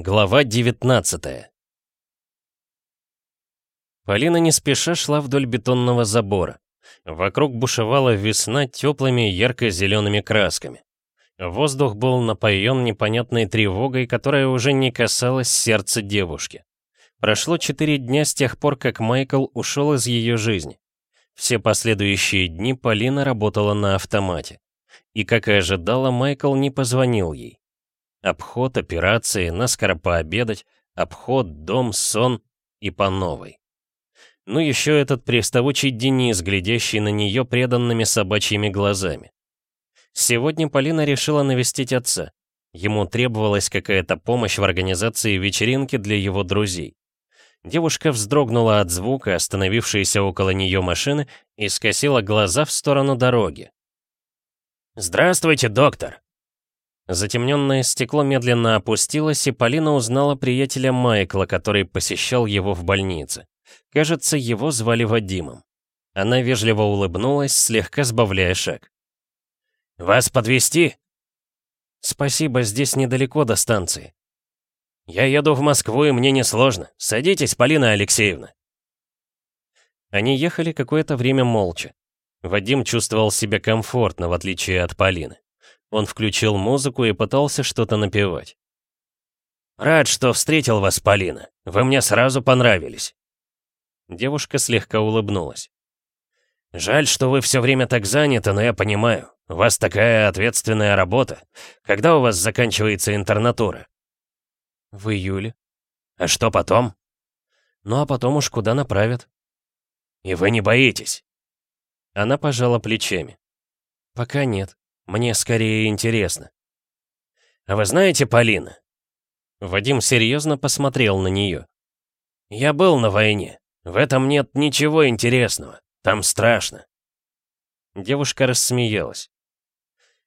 Глава 19 Полина не спеша шла вдоль бетонного забора. Вокруг бушевала весна теплыми ярко-зелеными красками. Воздух был напоен непонятной тревогой, которая уже не касалась сердца девушки. Прошло четыре дня с тех пор, как Майкл ушел из ее жизни. Все последующие дни Полина работала на автомате. И, как и ожидала, Майкл не позвонил ей. Обход, операции, наскоро пообедать, обход, дом, сон и по новой. Ну еще этот приставучий Денис, глядящий на нее преданными собачьими глазами. Сегодня Полина решила навестить отца. Ему требовалась какая-то помощь в организации вечеринки для его друзей. Девушка вздрогнула от звука, остановившейся около нее машины, и скосила глаза в сторону дороги. «Здравствуйте, доктор!» Затемненное стекло медленно опустилось, и Полина узнала приятеля Майкла, который посещал его в больнице. Кажется, его звали Вадимом. Она вежливо улыбнулась, слегка сбавляя шаг. «Вас подвести? «Спасибо, здесь недалеко до станции». «Я еду в Москву, и мне несложно. Садитесь, Полина Алексеевна». Они ехали какое-то время молча. Вадим чувствовал себя комфортно, в отличие от Полины. Он включил музыку и пытался что-то напевать. «Рад, что встретил вас, Полина. Вы мне сразу понравились». Девушка слегка улыбнулась. «Жаль, что вы все время так заняты, но я понимаю. У вас такая ответственная работа. Когда у вас заканчивается интернатура?» «В июле». «А что потом?» «Ну а потом уж куда направят». «И вы не боитесь?» Она пожала плечами. «Пока нет. Мне скорее интересно». «А вы знаете, Полина?» Вадим серьезно посмотрел на нее. «Я был на войне. В этом нет ничего интересного. Там страшно». Девушка рассмеялась.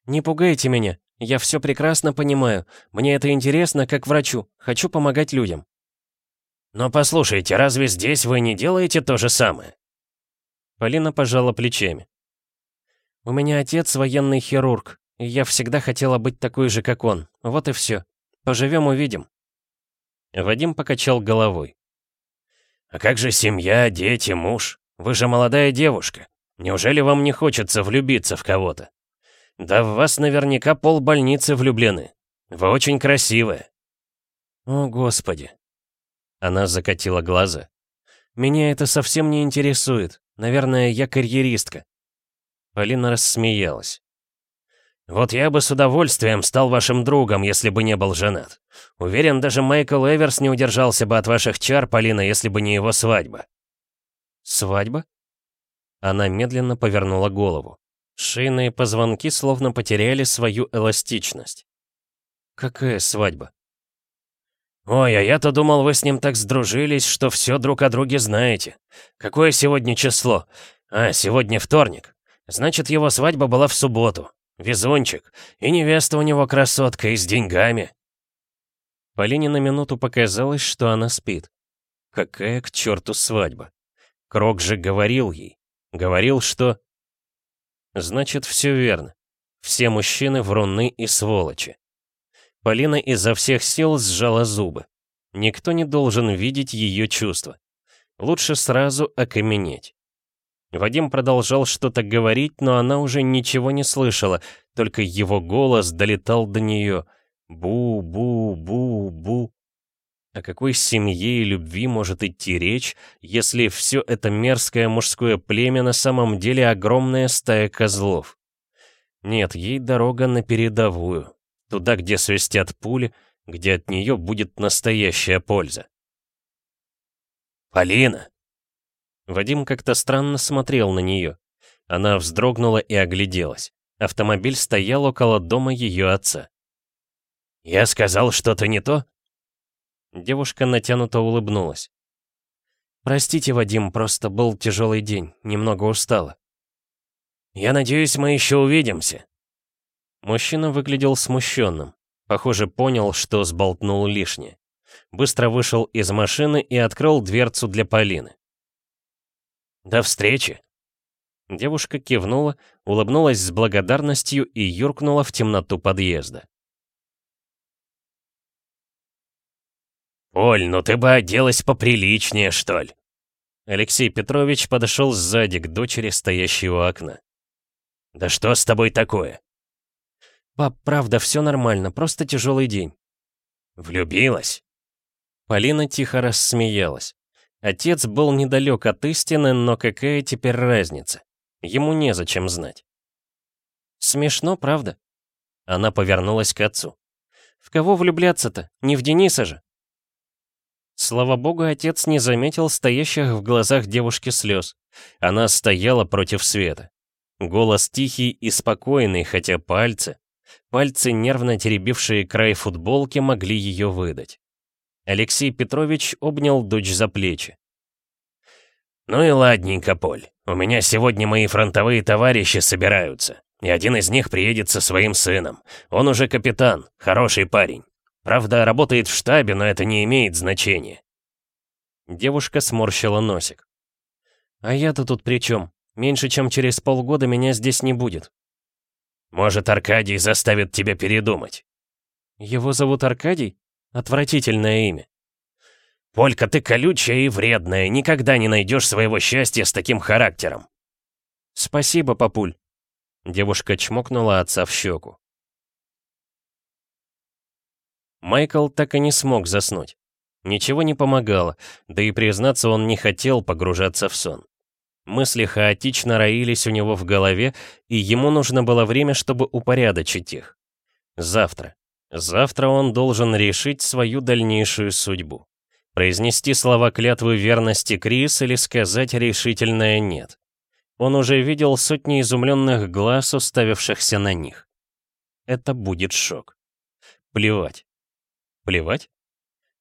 «Не пугайте меня. Я все прекрасно понимаю. Мне это интересно как врачу. Хочу помогать людям». «Но послушайте, разве здесь вы не делаете то же самое?» Полина пожала плечами. «У меня отец военный хирург, и я всегда хотела быть такой же, как он. Вот и все. Поживем увидим». Вадим покачал головой. «А как же семья, дети, муж? Вы же молодая девушка. Неужели вам не хочется влюбиться в кого-то? Да в вас наверняка полбольницы влюблены. Вы очень красивая». «О, Господи!» Она закатила глаза. «Меня это совсем не интересует. Наверное, я карьеристка». Полина рассмеялась. «Вот я бы с удовольствием стал вашим другом, если бы не был женат. Уверен, даже Майкл Эверс не удержался бы от ваших чар, Полина, если бы не его свадьба». «Свадьба?» Она медленно повернула голову. Шейные позвонки словно потеряли свою эластичность. «Какая свадьба?» «Ой, а я-то думал, вы с ним так сдружились, что все друг о друге знаете. Какое сегодня число? А, сегодня вторник. Значит, его свадьба была в субботу. Везунчик. И невеста у него красотка и с деньгами». Полине на минуту показалось, что она спит. Какая к черту свадьба? Крок же говорил ей. Говорил, что... Значит, все верно. Все мужчины вруны и сволочи. Полина изо всех сил сжала зубы. Никто не должен видеть ее чувства. Лучше сразу окаменеть. Вадим продолжал что-то говорить, но она уже ничего не слышала, только его голос долетал до нее. Бу-бу-бу-бу. О какой семье и любви может идти речь, если все это мерзкое мужское племя на самом деле огромная стая козлов? Нет, ей дорога на передовую. Туда, где свистят пули, где от нее будет настоящая польза. «Полина!» Вадим как-то странно смотрел на нее. Она вздрогнула и огляделась. Автомобиль стоял около дома ее отца. «Я сказал что-то не то?» Девушка натянуто улыбнулась. «Простите, Вадим, просто был тяжелый день, немного устала». «Я надеюсь, мы еще увидимся», Мужчина выглядел смущенным. Похоже, понял, что сболтнул лишнее. Быстро вышел из машины и открыл дверцу для Полины. «До встречи!» Девушка кивнула, улыбнулась с благодарностью и юркнула в темноту подъезда. «Оль, ну ты бы оделась поприличнее, что ли?» Алексей Петрович подошел сзади к дочери, стоящей у окна. «Да что с тобой такое?» «Пап, правда, все нормально, просто тяжелый день». «Влюбилась?» Полина тихо рассмеялась. Отец был недалек от истины, но какая теперь разница? Ему незачем знать. «Смешно, правда?» Она повернулась к отцу. «В кого влюбляться-то? Не в Дениса же?» Слава богу, отец не заметил стоящих в глазах девушки слез. Она стояла против света. Голос тихий и спокойный, хотя пальцы... Пальцы, нервно теребившие край футболки, могли ее выдать. Алексей Петрович обнял дочь за плечи. «Ну и ладненько, Поль. У меня сегодня мои фронтовые товарищи собираются, и один из них приедет со своим сыном. Он уже капитан, хороший парень. Правда, работает в штабе, но это не имеет значения». Девушка сморщила носик. «А я-то тут при чем? Меньше чем через полгода меня здесь не будет». «Может, Аркадий заставит тебя передумать?» «Его зовут Аркадий? Отвратительное имя». «Полька, ты колючая и вредная, никогда не найдешь своего счастья с таким характером». «Спасибо, папуль». Девушка чмокнула отца в щеку. Майкл так и не смог заснуть. Ничего не помогало, да и признаться он не хотел погружаться в сон. Мысли хаотично роились у него в голове, и ему нужно было время, чтобы упорядочить их. Завтра. Завтра он должен решить свою дальнейшую судьбу. Произнести слова клятвы верности Крис или сказать решительное «нет». Он уже видел сотни изумленных глаз, уставившихся на них. Это будет шок. Плевать. Плевать?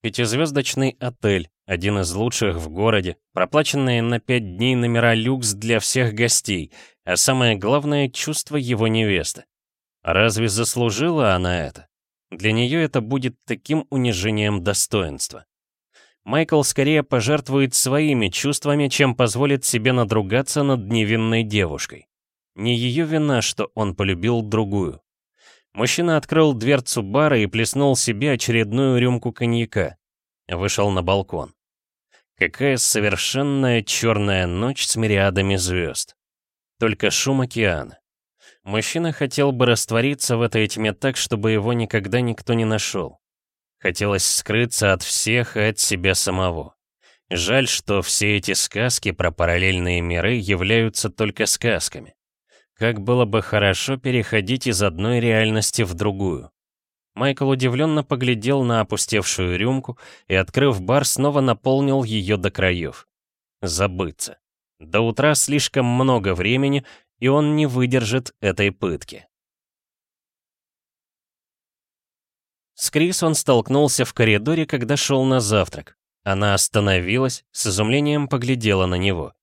Пятизвездочный отель, один из лучших в городе, проплаченные на пять дней номера люкс для всех гостей, а самое главное — чувство его невесты. Разве заслужила она это? Для нее это будет таким унижением достоинства. Майкл скорее пожертвует своими чувствами, чем позволит себе надругаться над невинной девушкой. Не ее вина, что он полюбил другую. Мужчина открыл дверцу бара и плеснул себе очередную рюмку коньяка. Вышел на балкон. Какая совершенная черная ночь с мириадами звезд. Только шум океана. Мужчина хотел бы раствориться в этой тьме так, чтобы его никогда никто не нашел. Хотелось скрыться от всех и от себя самого. Жаль, что все эти сказки про параллельные миры являются только сказками. Как было бы хорошо переходить из одной реальности в другую. Майкл удивленно поглядел на опустевшую рюмку и, открыв бар, снова наполнил ее до краев. Забыться. До утра слишком много времени, и он не выдержит этой пытки. С Крис он столкнулся в коридоре, когда шел на завтрак. Она остановилась, с изумлением поглядела на него.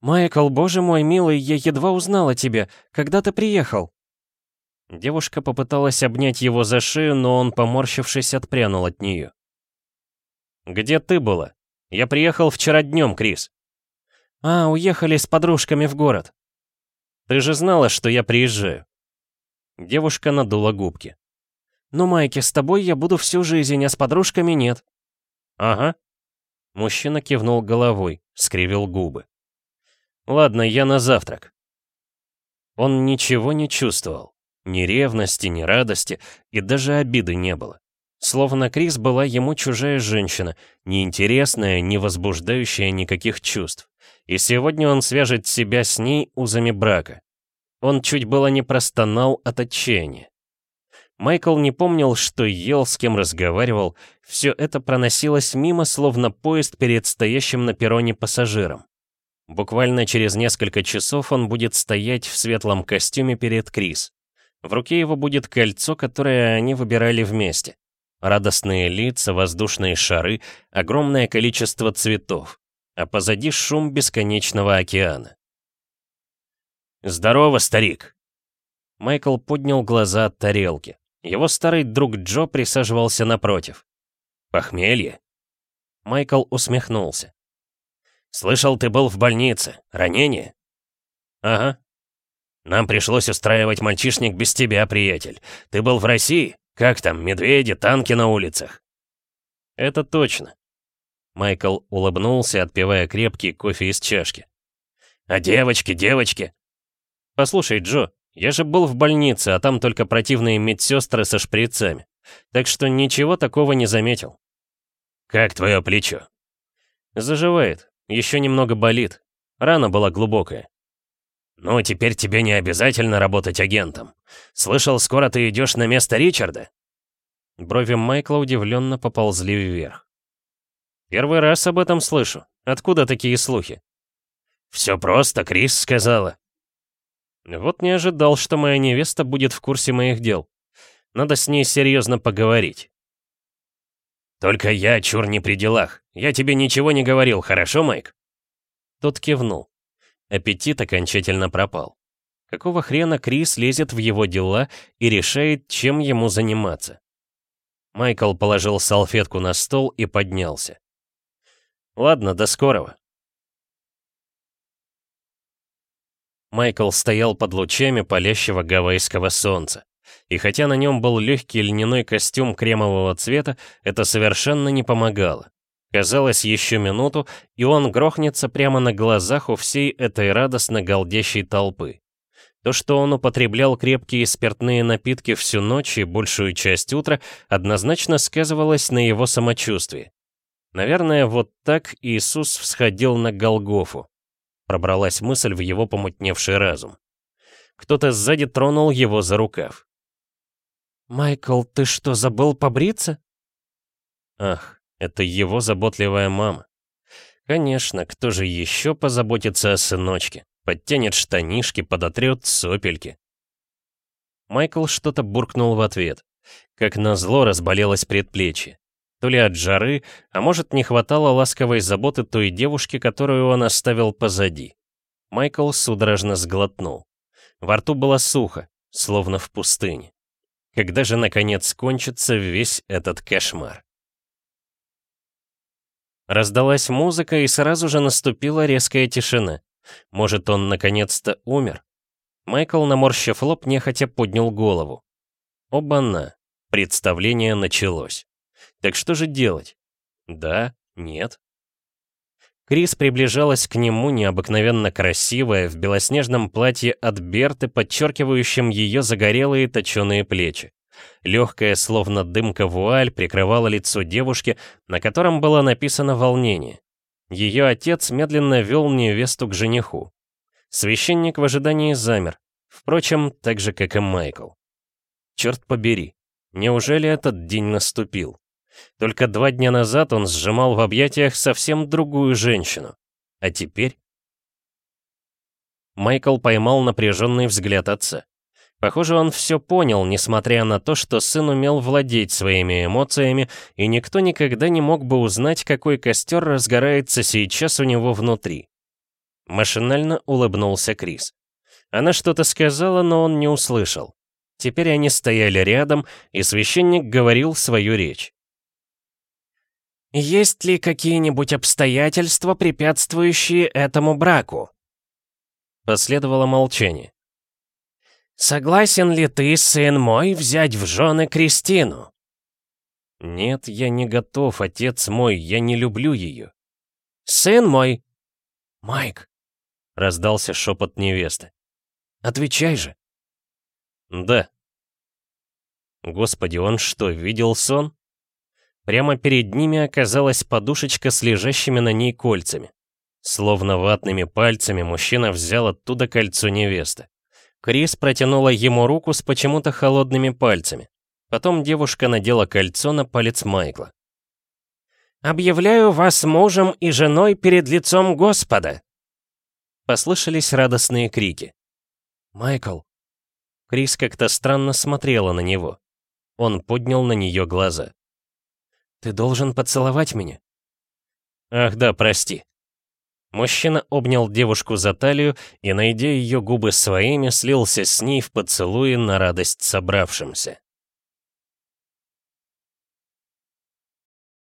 «Майкл, боже мой, милый, я едва узнала тебя. Когда ты приехал?» Девушка попыталась обнять его за шею, но он, поморщившись, отпрянул от нее. «Где ты была? Я приехал вчера днем, Крис». «А, уехали с подружками в город». «Ты же знала, что я приезжаю». Девушка надула губки. «Ну, Майки, с тобой я буду всю жизнь, а с подружками нет». «Ага». Мужчина кивнул головой, скривил губы. «Ладно, я на завтрак». Он ничего не чувствовал. Ни ревности, ни радости, и даже обиды не было. Словно Крис была ему чужая женщина, неинтересная, не возбуждающая никаких чувств. И сегодня он свяжет себя с ней узами брака. Он чуть было не простонал от отчаяния. Майкл не помнил, что ел, с кем разговаривал. Все это проносилось мимо, словно поезд перед стоящим на перроне пассажиром. Буквально через несколько часов он будет стоять в светлом костюме перед Крис. В руке его будет кольцо, которое они выбирали вместе. Радостные лица, воздушные шары, огромное количество цветов. А позади шум бесконечного океана. «Здорово, старик!» Майкл поднял глаза от тарелки. Его старый друг Джо присаживался напротив. «Похмелье?» Майкл усмехнулся. «Слышал, ты был в больнице. Ранение?» «Ага». «Нам пришлось устраивать мальчишник без тебя, приятель. Ты был в России? Как там, медведи, танки на улицах?» Это точно. Майкл улыбнулся, отпивая крепкий кофе из чашки. «А девочки, девочки!» «Послушай, Джо, я же был в больнице, а там только противные медсестры со шприцами. Так что ничего такого не заметил». «Как твое плечо?» «Заживает. Еще немного болит. Рана была глубокая». «Ну, теперь тебе не обязательно работать агентом. Слышал, скоро ты идешь на место Ричарда?» Брови Майкла удивленно поползли вверх. «Первый раз об этом слышу. Откуда такие слухи?» «Все просто, Крис сказала». «Вот не ожидал, что моя невеста будет в курсе моих дел. Надо с ней серьезно поговорить». «Только я чур не при делах. Я тебе ничего не говорил, хорошо, Майк?» Тот кивнул. Аппетит окончательно пропал. Какого хрена Крис лезет в его дела и решает, чем ему заниматься? Майкл положил салфетку на стол и поднялся. «Ладно, до скорого». Майкл стоял под лучами палящего гавайского солнца. И хотя на нем был легкий льняной костюм кремового цвета, это совершенно не помогало. Казалось, еще минуту, и он грохнется прямо на глазах у всей этой радостно галдящей толпы. То, что он употреблял крепкие спиртные напитки всю ночь и большую часть утра, однозначно сказывалось на его самочувствии. Наверное, вот так Иисус всходил на Голгофу. Пробралась мысль в его помутневший разум. Кто-то сзади тронул его за рукав. «Майкл, ты что, забыл побриться?» Ах, это его заботливая мама. Конечно, кто же еще позаботится о сыночке? Подтянет штанишки, подотрет сопельки. Майкл что-то буркнул в ответ. Как назло разболелось предплечье. То ли от жары, а может не хватало ласковой заботы той девушки, которую он оставил позади. Майкл судорожно сглотнул. Во рту было сухо, словно в пустыне. Когда же наконец кончится весь этот кошмар? Раздалась музыка, и сразу же наступила резкая тишина. Может, он наконец-то умер? Майкл, наморщив лоб, нехотя поднял голову. Оба-на, представление началось. Так что же делать? Да? Нет? Крис приближалась к нему необыкновенно красивая, в белоснежном платье от Берты, подчеркивающем ее загорелые точеные плечи. Легкая, словно дымка вуаль, прикрывала лицо девушки, на котором было написано волнение. Ее отец медленно вел невесту к жениху. Священник в ожидании замер, впрочем, так же, как и Майкл. Черт побери, неужели этот день наступил? Только два дня назад он сжимал в объятиях совсем другую женщину. А теперь... Майкл поймал напряженный взгляд отца. Похоже, он все понял, несмотря на то, что сын умел владеть своими эмоциями, и никто никогда не мог бы узнать, какой костер разгорается сейчас у него внутри. Машинально улыбнулся Крис. Она что-то сказала, но он не услышал. Теперь они стояли рядом, и священник говорил свою речь. «Есть ли какие-нибудь обстоятельства, препятствующие этому браку?» Последовало молчание. «Согласен ли ты, сын мой, взять в жены Кристину?» «Нет, я не готов, отец мой, я не люблю ее». «Сын мой!» «Майк!» — раздался шепот невесты. «Отвечай же!» «Да». Господи, он что, видел сон? Прямо перед ними оказалась подушечка с лежащими на ней кольцами. Словно ватными пальцами мужчина взял оттуда кольцо невесты. Крис протянула ему руку с почему-то холодными пальцами. Потом девушка надела кольцо на палец Майкла. «Объявляю вас мужем и женой перед лицом Господа!» Послышались радостные крики. «Майкл!» Крис как-то странно смотрела на него. Он поднял на нее глаза. «Ты должен поцеловать меня». «Ах да, прости», Мужчина обнял девушку за талию и, найдя ее губы своими, слился с ней в поцелуе на радость собравшимся.